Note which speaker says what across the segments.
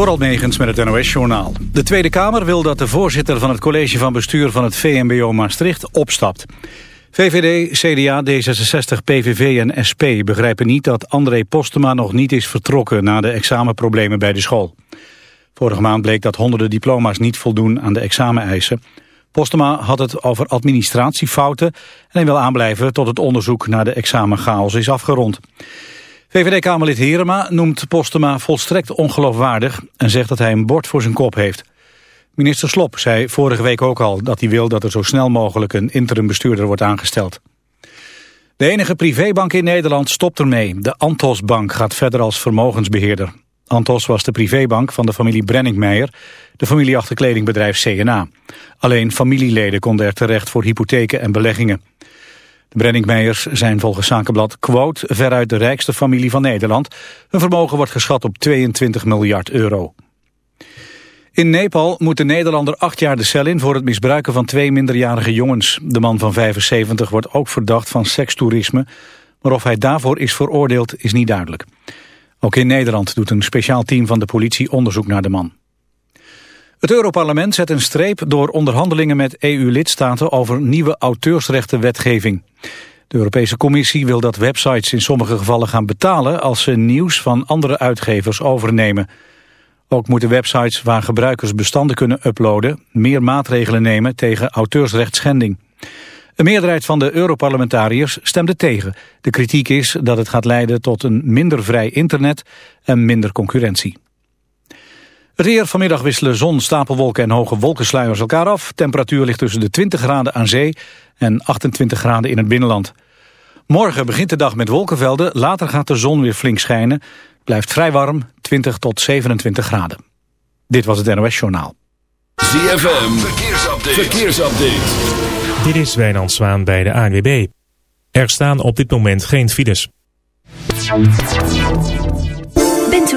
Speaker 1: Door Megens met het NOS-journaal. De Tweede Kamer wil dat de voorzitter van het college van bestuur van het VMBO Maastricht opstapt. VVD, CDA, D66, PVV en SP begrijpen niet dat André Postema nog niet is vertrokken na de examenproblemen bij de school. Vorige maand bleek dat honderden diploma's niet voldoen aan de exameneisen. Postema had het over administratiefouten en wil aanblijven tot het onderzoek naar de examenchaos is afgerond. VVD-Kamerlid Herema noemt Postema volstrekt ongeloofwaardig en zegt dat hij een bord voor zijn kop heeft. Minister Slop zei vorige week ook al dat hij wil dat er zo snel mogelijk een interim bestuurder wordt aangesteld. De enige privébank in Nederland stopt ermee. De Antos Bank gaat verder als vermogensbeheerder. Antos was de privébank van de familie Brenningmeijer, de familie achter kledingbedrijf CNA. Alleen familieleden konden er terecht voor hypotheken en beleggingen. De Brenningmeijers zijn volgens Zakenblad quote veruit de rijkste familie van Nederland. Hun vermogen wordt geschat op 22 miljard euro. In Nepal moet de Nederlander acht jaar de cel in voor het misbruiken van twee minderjarige jongens. De man van 75 wordt ook verdacht van sekstoerisme, maar of hij daarvoor is veroordeeld is niet duidelijk. Ook in Nederland doet een speciaal team van de politie onderzoek naar de man. Het Europarlement zet een streep door onderhandelingen met EU-lidstaten over nieuwe auteursrechtenwetgeving. De Europese Commissie wil dat websites in sommige gevallen gaan betalen als ze nieuws van andere uitgevers overnemen. Ook moeten websites waar gebruikers bestanden kunnen uploaden meer maatregelen nemen tegen auteursrechtschending. Een meerderheid van de Europarlementariërs stemde tegen. De kritiek is dat het gaat leiden tot een minder vrij internet en minder concurrentie. Het weer vanmiddag wisselen zon, stapelwolken en hoge wolkensluiers elkaar af. Temperatuur ligt tussen de 20 graden aan zee en 28 graden in het binnenland. Morgen begint de dag met wolkenvelden, later gaat de zon weer flink schijnen. Blijft vrij warm, 20 tot 27 graden. Dit was het NOS Journaal.
Speaker 2: ZFM, verkeersupdate. verkeersupdate.
Speaker 3: Dit is Wijnand Zwaan bij de ANWB. Er staan op dit moment geen files.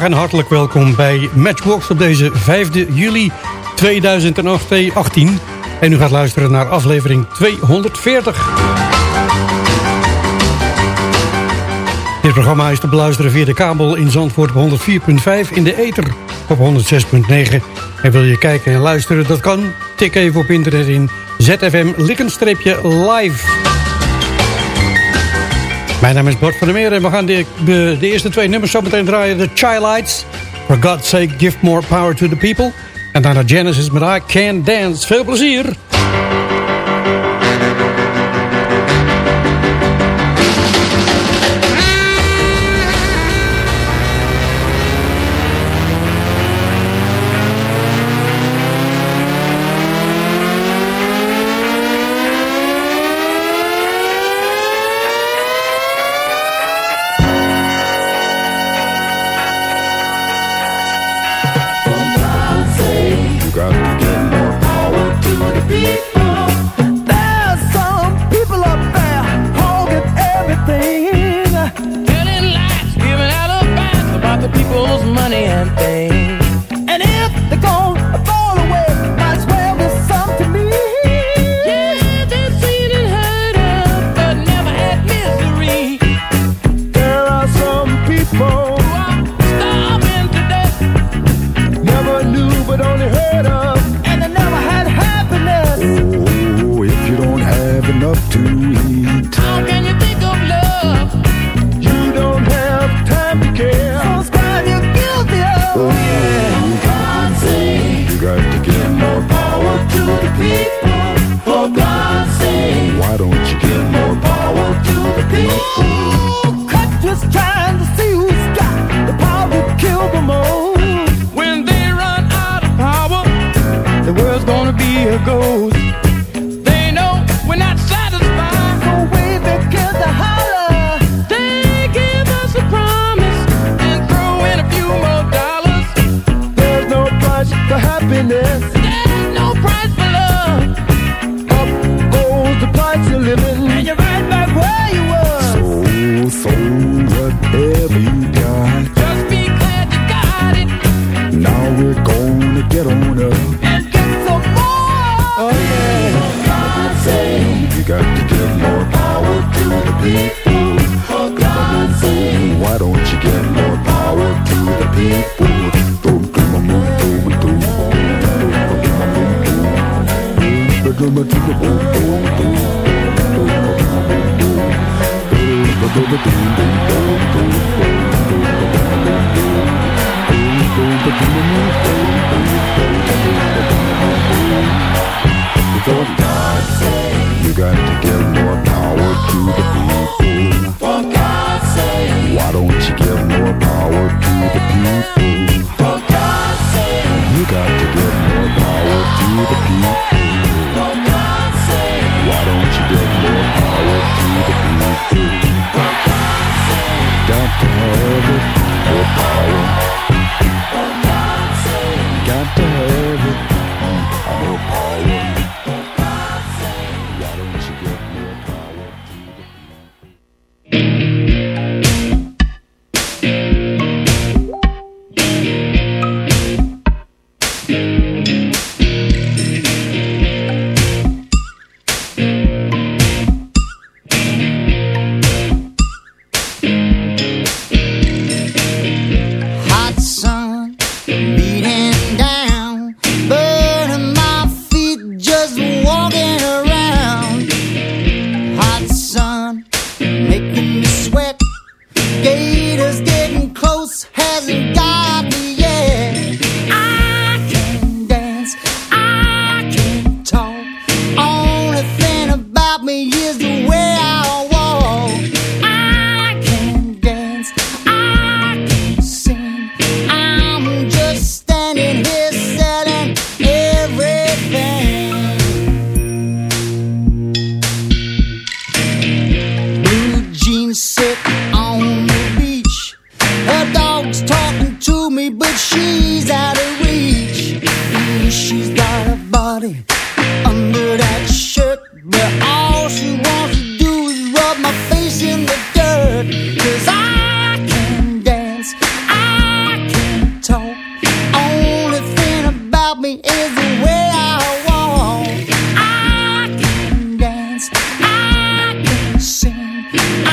Speaker 4: En hartelijk welkom bij Matchbox op deze 5 juli 2018. En u gaat luisteren naar aflevering 240. Dit programma is te beluisteren via de kabel in Zandvoort op 104.5 in de ether op 106.9. En wil je kijken en luisteren, dat kan. Tik even op internet in ZFM Likkenstreepje live. Mijn naam is Bart van der Meer en we gaan de, de, eerste twee nummers zo meteen draaien. The Childlights, For God's Sake Give More Power to the People. En daarna Genesis met I Can Dance. Veel plezier! Yeah.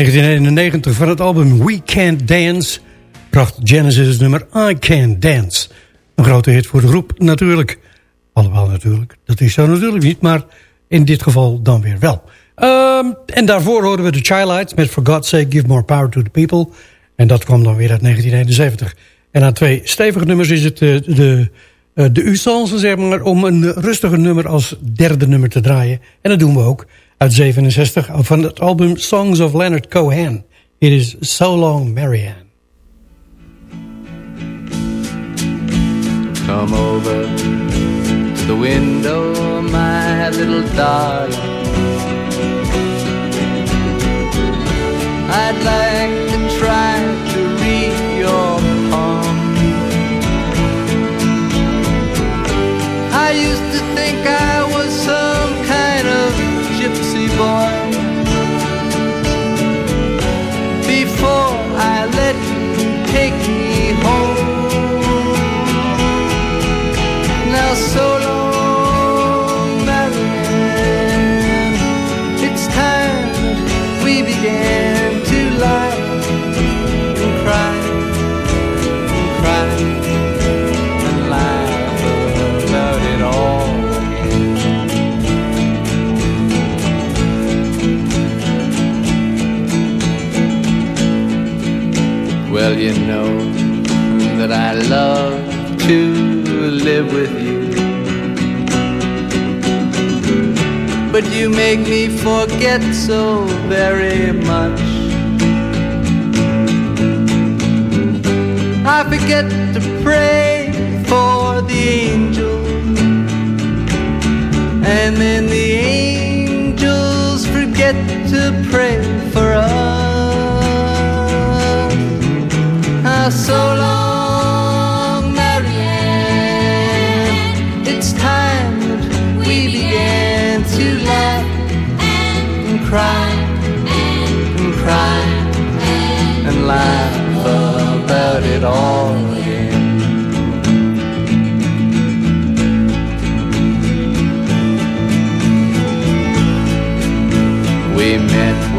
Speaker 4: 1991 van het album We Can't Dance bracht Genesis het nummer I Can't Dance. Een grote hit voor de groep natuurlijk. Allemaal natuurlijk, dat is zo natuurlijk niet, maar in dit geval dan weer wel. Um, en daarvoor hoorden we de Childlights met For God's Sake Give More Power to the People. En dat kwam dan weer uit 1971. En aan twee stevige nummers is het uh, de, uh, de usance, zeg maar, om een rustiger nummer als derde nummer te draaien. En dat doen we ook uit 67 van het album Songs of Leonard Cohen. It is So Long Marianne.
Speaker 5: Come over to the window, my little darling. I'd like so You make me forget so very much. I forget to pray for the angels, and then the angels forget to pray for us. Ah, so long, laugh about it all again. We met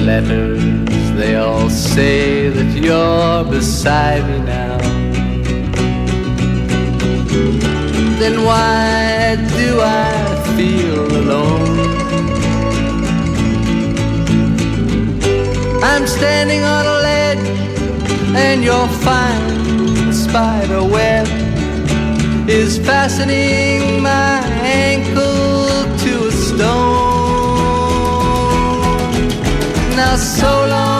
Speaker 5: letters, they all say that you're beside me now. Then why do I feel alone? I'm standing on a ledge and your fine spider web is fastening my ankle So long,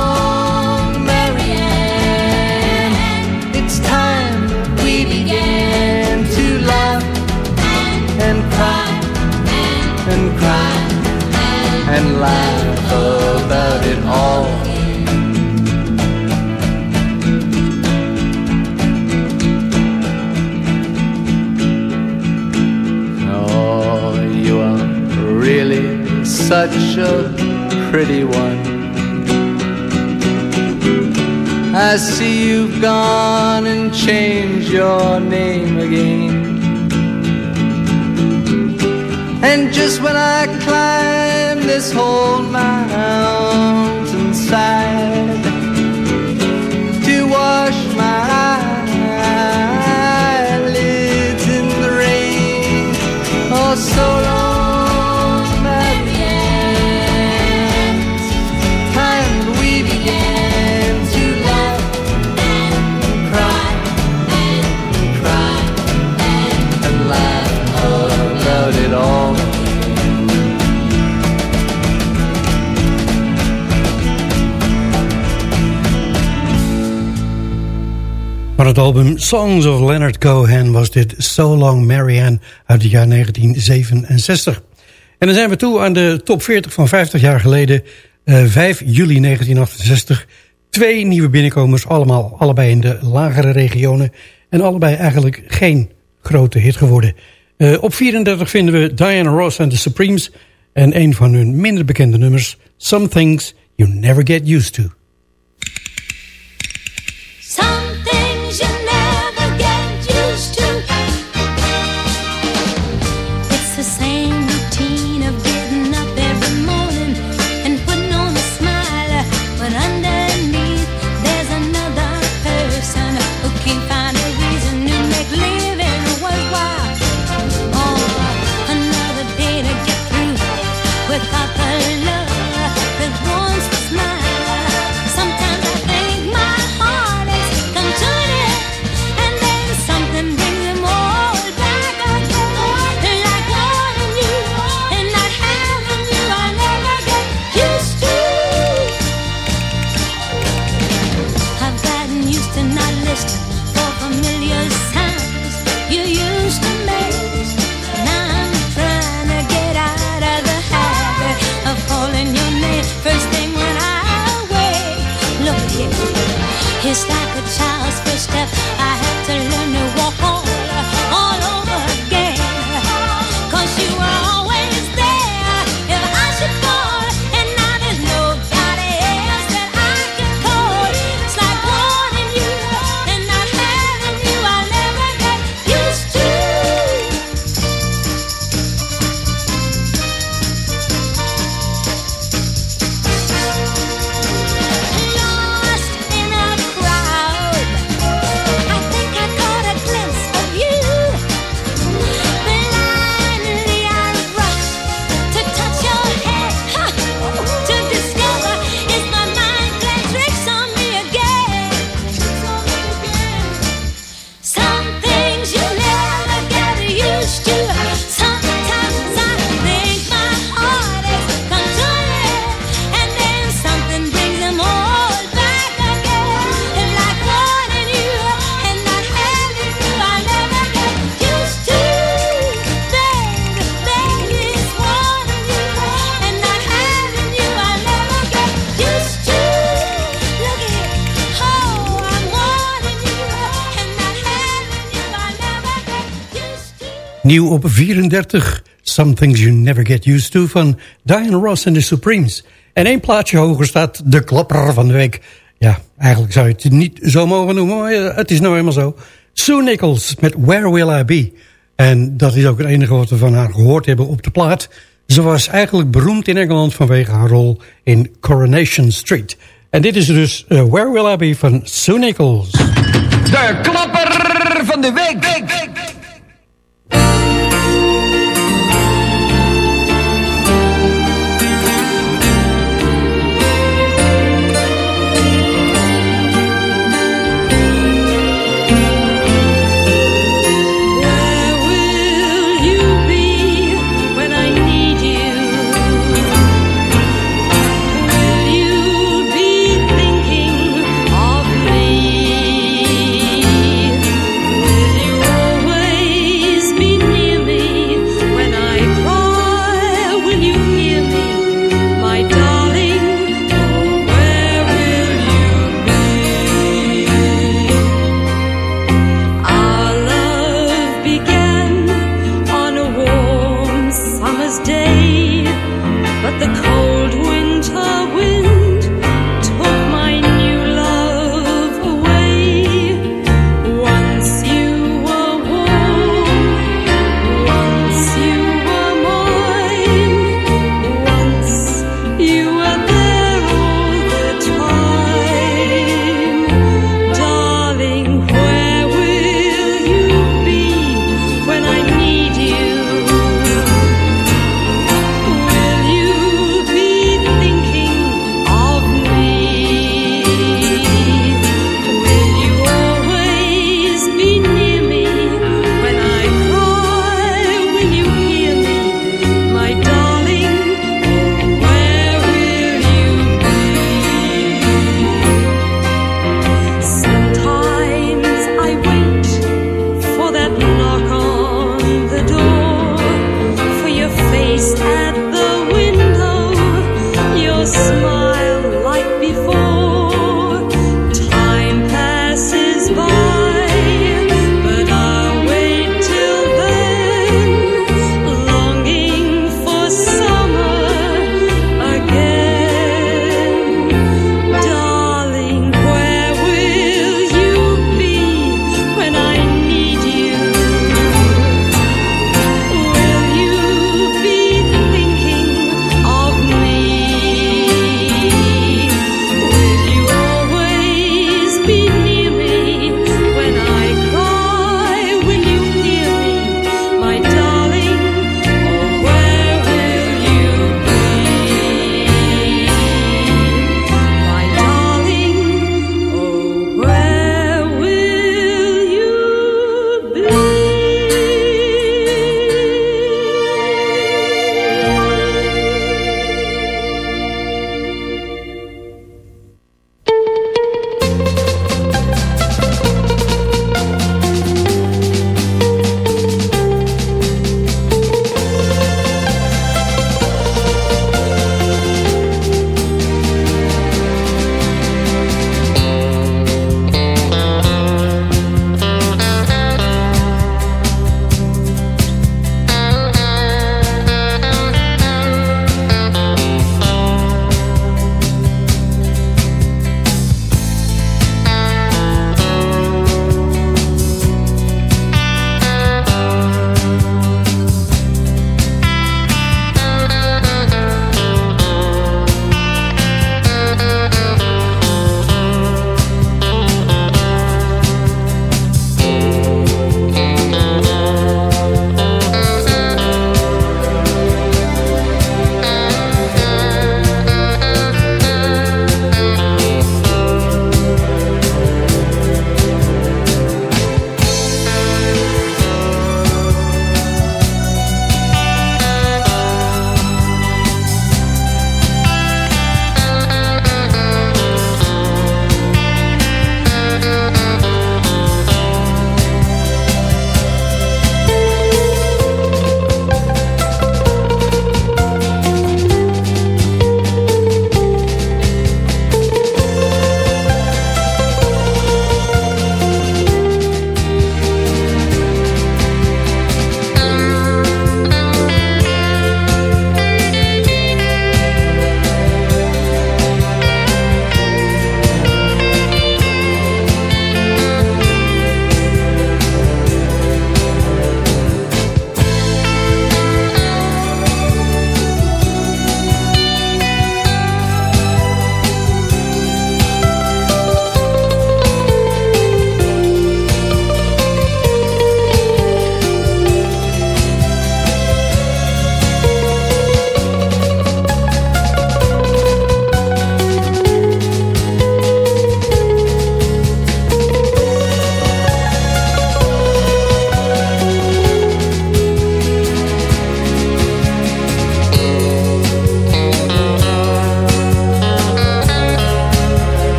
Speaker 5: began to laugh and cry and cry and laugh about it all. Oh, you are really such a pretty one. I see you've gone and changed your name again. And just when I climb this whole mountainside to wash my eyelids in the rain, oh, so long,
Speaker 6: het album Songs of Leonard Cohen was dit So Long Marianne uit het jaar 1967. En dan zijn we toe aan de top 40 van 50 jaar geleden, eh, 5 juli 1968. Twee nieuwe binnenkomers, allemaal, allebei in de lagere regionen. En allebei eigenlijk geen grote hit geworden. Eh, op 34 vinden we Diana Ross en The Supremes. En een van hun minder bekende nummers, Some Things You Never Get Used To. Nieuw op 34, Some Things You Never Get Used To van Diana Ross en The Supremes. En één plaatsje hoger staat de klapper van de week. Ja, eigenlijk zou je het niet zo mogen noemen, maar eh, het is nou eenmaal zo. Sue Nichols met Where Will I Be? En dat is ook het enige wat we van haar gehoord hebben op de plaat. Ze was eigenlijk beroemd in Engeland vanwege haar rol in Coronation Street. En dit is dus eh, Where Will I Be van Sue Nichols.
Speaker 7: De klapper van de week. week, week,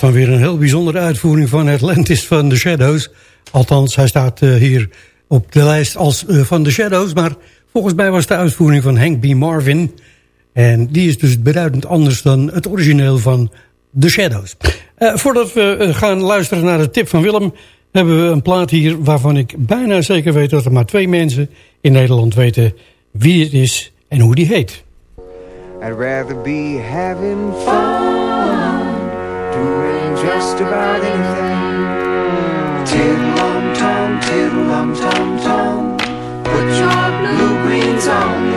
Speaker 4: was dan weer een heel bijzondere uitvoering van Atlantis van The Shadows. Althans, hij staat uh, hier op de lijst als uh, van The Shadows. Maar volgens mij was de uitvoering van Hank B. Marvin. En die is dus beduidend anders dan het origineel van The Shadows. Uh, voordat we gaan luisteren naar de tip van Willem... hebben we een plaat hier waarvan ik bijna zeker weet... dat er maar twee mensen in Nederland weten wie het is en hoe die heet.
Speaker 8: I'd rather be having fun just about anything. Tiddle-um-tom, tiddle-um-tom-tom Put your blue-greens on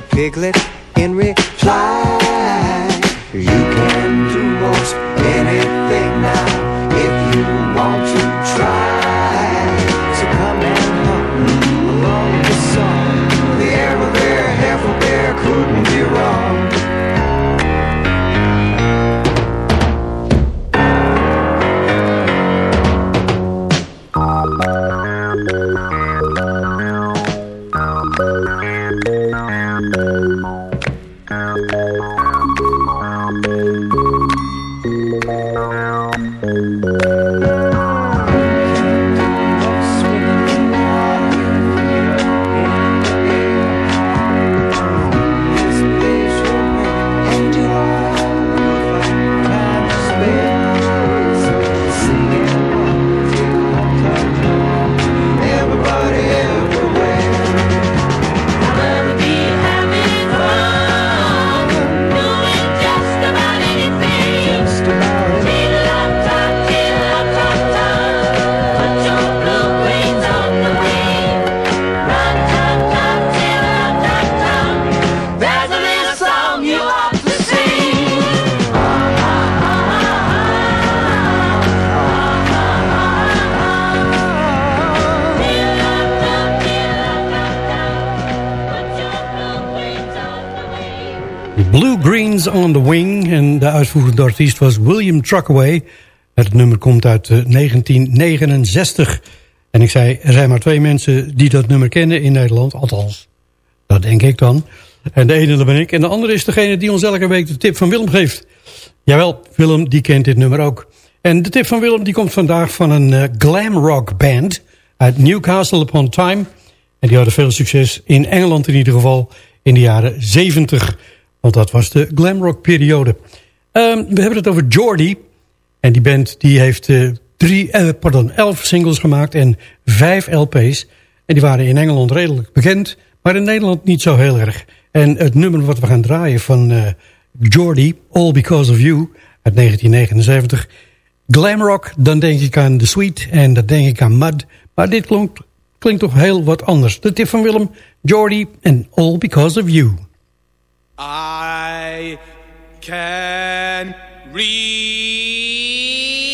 Speaker 8: piglet in
Speaker 4: uitvoerende artiest was William Truckaway. Het nummer komt uit eh, 1969. En ik zei, er zijn maar twee mensen die dat nummer kennen in Nederland. Althans, dat denk ik dan. En de ene dat ben ik. En de andere is degene die ons elke week de tip van Willem geeft. Jawel, Willem die kent dit nummer ook. En de tip van Willem die komt vandaag van een uh, glam rock band uit Newcastle upon Tyne. En die hadden veel succes in Engeland in ieder geval in de jaren 70. Want dat was de glamrock periode. Um, we hebben het over Jordy. En die band die heeft uh, drie, uh, pardon, elf singles gemaakt en vijf LP's. En die waren in Engeland redelijk bekend, maar in Nederland niet zo heel erg. En het nummer wat we gaan draaien van uh, Jordy, All Because of You, uit 1979. Glamrock, dan denk ik aan The Sweet en dan denk ik aan Mud. Maar dit klinkt toch heel wat anders. De tip van Willem, Jordy en All Because of You.
Speaker 9: I can read.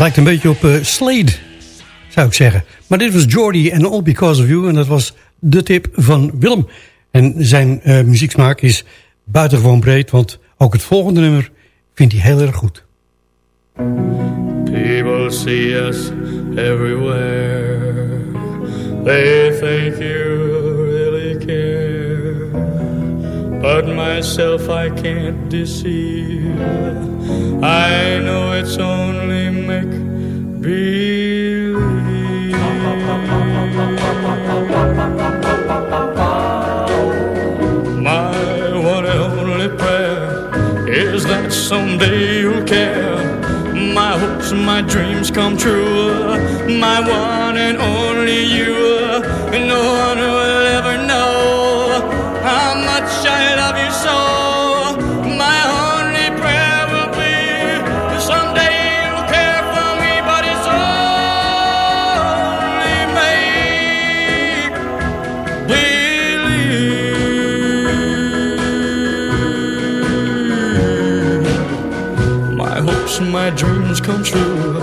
Speaker 6: Lijkt een beetje op uh, Slade, zou ik zeggen. Maar dit was Jordy and All Because of You. En dat was de tip van Willem. En zijn uh, muzieksmaak is buitengewoon breed. Want ook het volgende nummer vindt hij heel erg goed.
Speaker 10: People see us everywhere. They think you But myself I can't deceive. I know it's only make believe. My one and only prayer is that someday you'll care. My hopes my dreams come true. My one and only you. No one my dreams come true.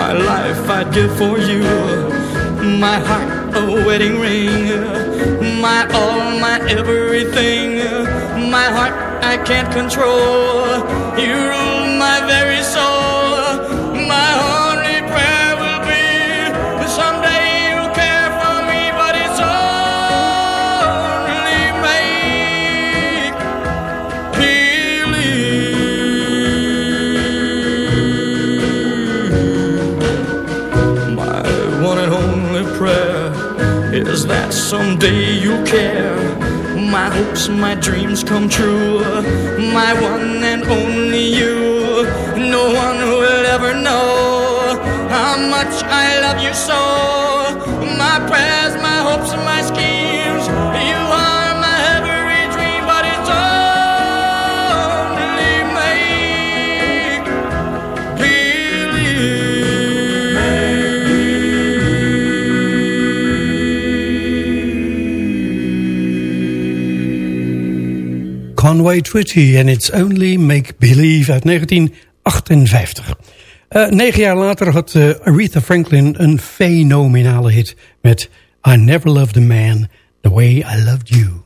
Speaker 10: My life I'd give for you. My heart a wedding ring. My all, my everything. My heart I can't control. You rule my very soul. Someday you'll care. My hopes, my dreams come true. My one and only you. No one will ever know how much I love you so.
Speaker 6: Conway Twitty en It's Only Make Believe uit 1958. Uh, negen jaar later had uh, Aretha Franklin een fenomenale hit met I Never Loved a Man The Way I Loved You.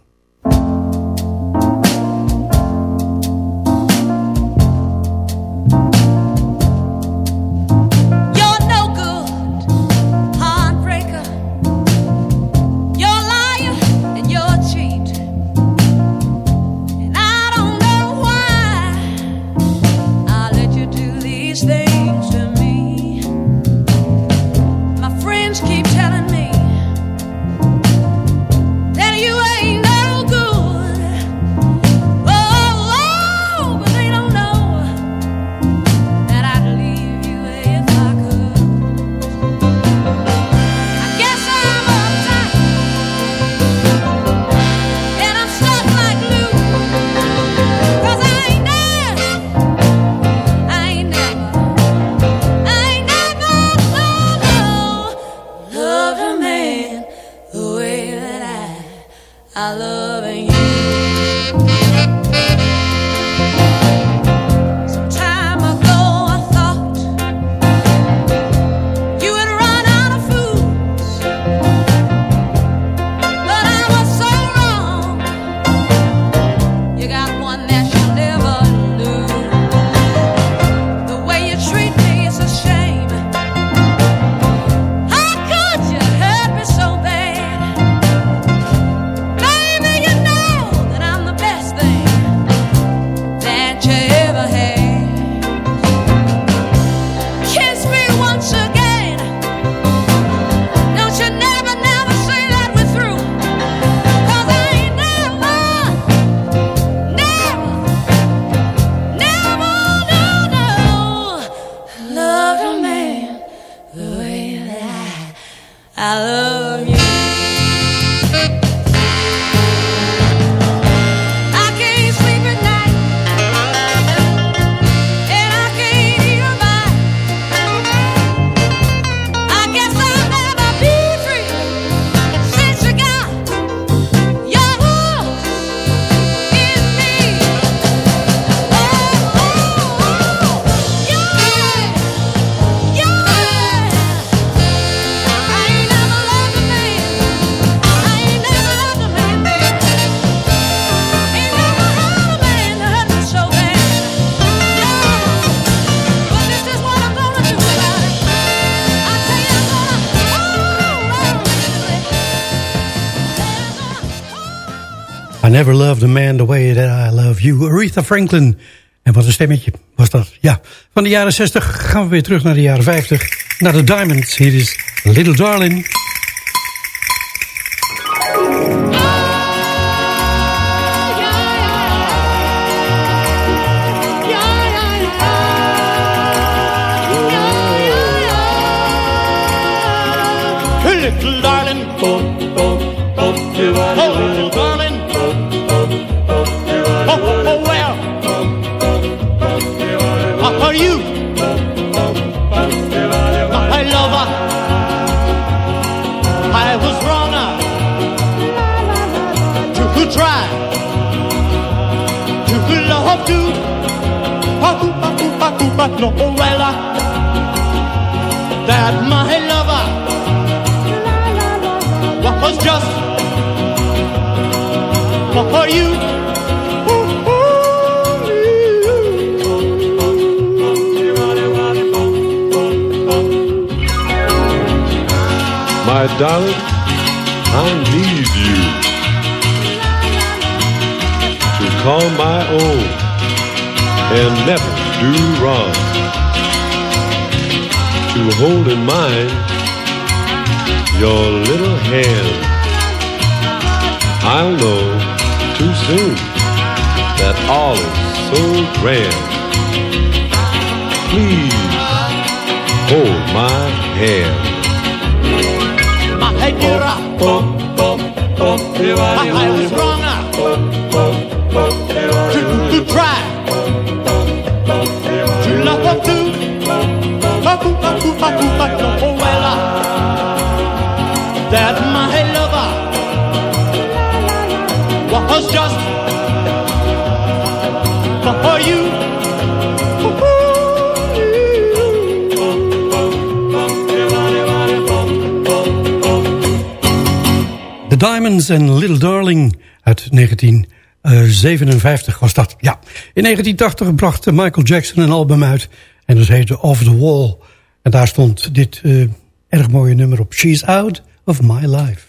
Speaker 11: Never loved a man the way that I love you.
Speaker 4: Aretha Franklin. En wat een stemmetje was dat. Ja, van de jaren 60 gaan we weer terug naar de jaren 50. Naar de Diamonds. Hier is Little Darling.
Speaker 9: But no, well, that my lover was just for you.
Speaker 12: My darling, I need you to call my own and never do wrong. To hold in mind your little hand. I'll know too soon that all is so grand. Please hold my hand.
Speaker 9: My dear, I was wrong to, was just for you.
Speaker 4: The Diamonds and Little Darling uit 1957 was dat. Ja, in 1980 bracht Michael Jackson een album uit en dat heette Off the Wall. En daar stond dit uh, erg mooie nummer op. She's Out of My Life.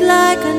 Speaker 6: Like a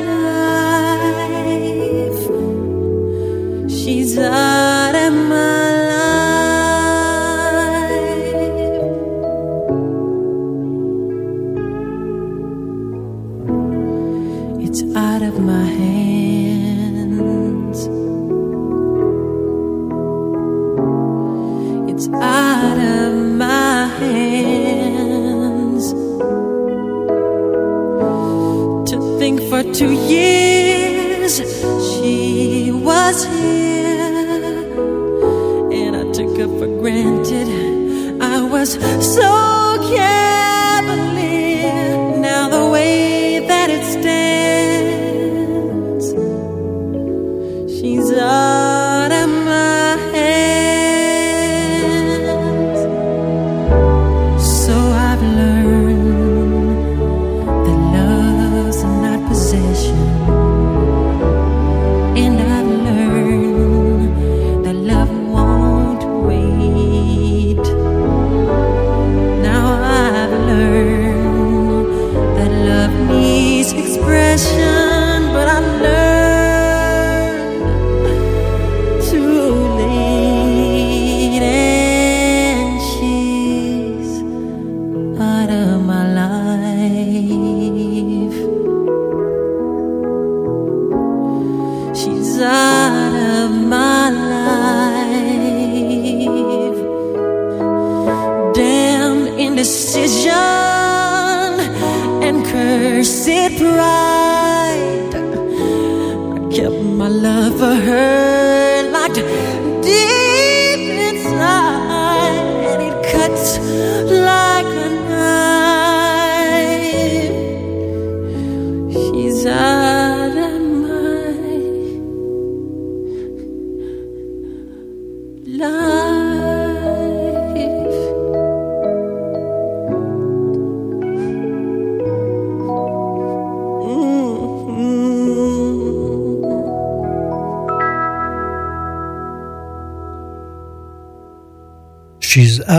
Speaker 6: kept my love for her. Locked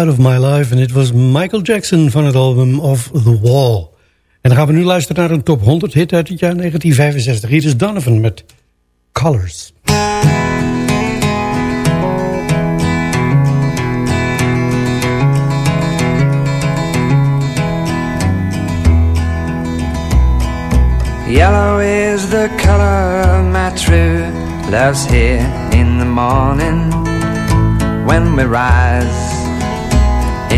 Speaker 6: Out of My Life.
Speaker 4: En dit was Michael Jackson van het album Of The Wall. En dan gaan we nu luisteren naar een top 100 hit uit het jaar 1965. Hier is Donovan met Colors.
Speaker 13: Yellow is the color my true love's here in the morning when we rise.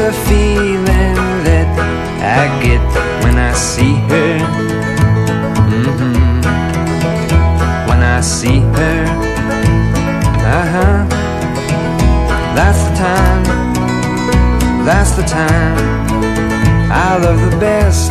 Speaker 13: The feeling that I get when I see her. Mhm. When I see her, uh huh. That's the time, that's the time I love the best.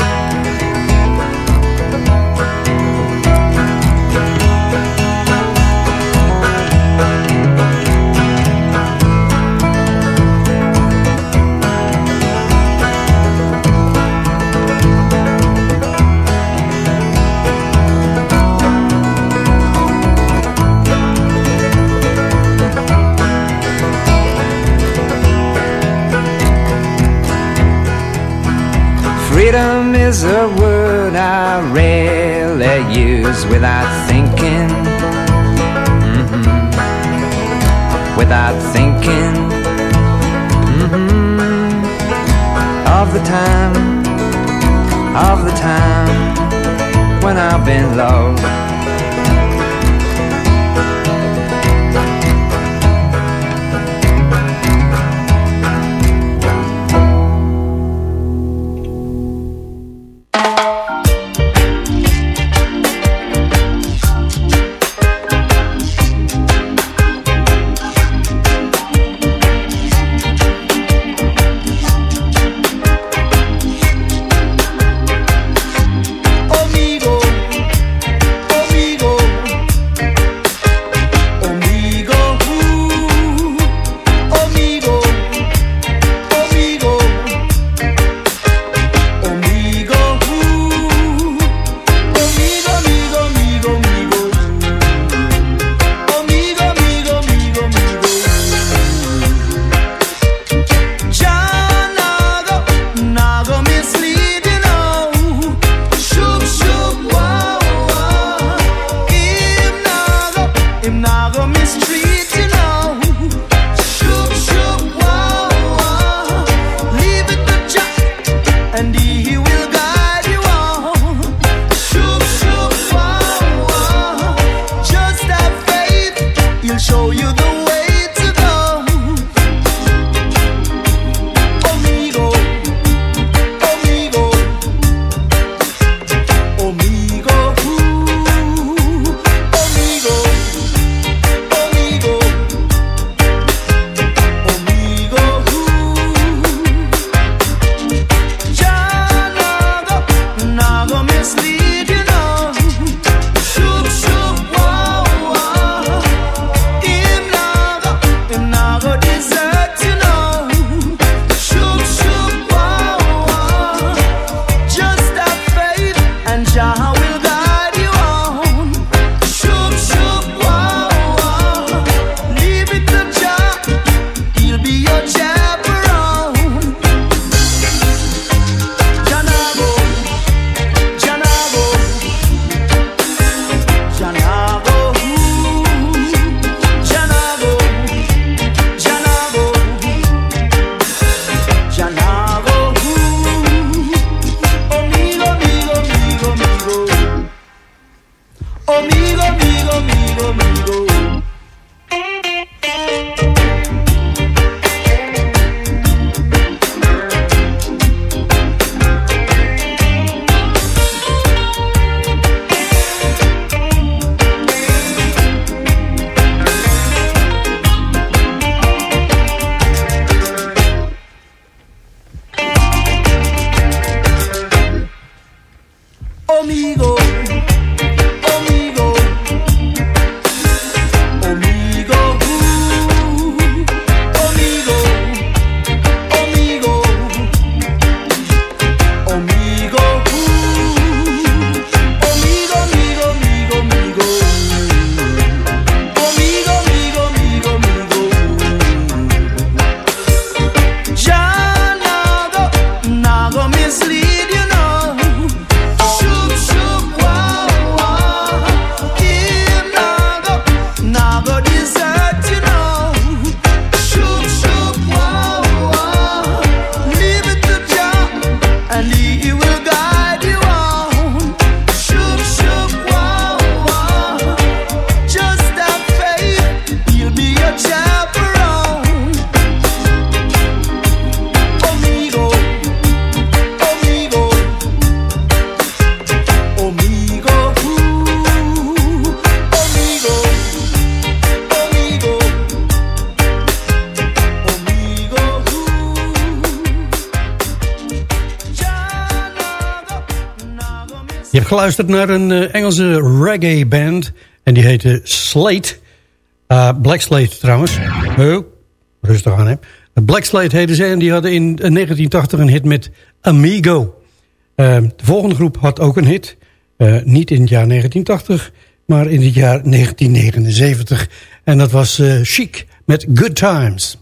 Speaker 13: Freedom is a word I rarely use without thinking. Mhm. Without thinking. Mhm. Of the time, of the time when I've been low.
Speaker 14: geluisterd naar een eh, Engelse reggae band. En die heette Slate. Uh, Black Slate trouwens. Oh, rustig aan hè. Black Slate heten ze en die hadden in eh, 1980 een hit met Amigo. Ehm, de volgende groep had ook een hit. Eh, niet in het jaar 1980, maar in het jaar 1979. En dat was Chic met Good Times.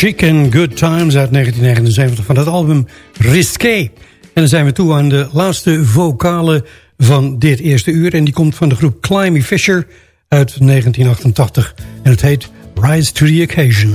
Speaker 15: Chic and Good Times uit 1979 van het album Risqué. En dan zijn we toe aan de laatste vocale van dit eerste uur. En die komt van de groep Climby Fisher uit 1988. En het heet Rise to the Occasion.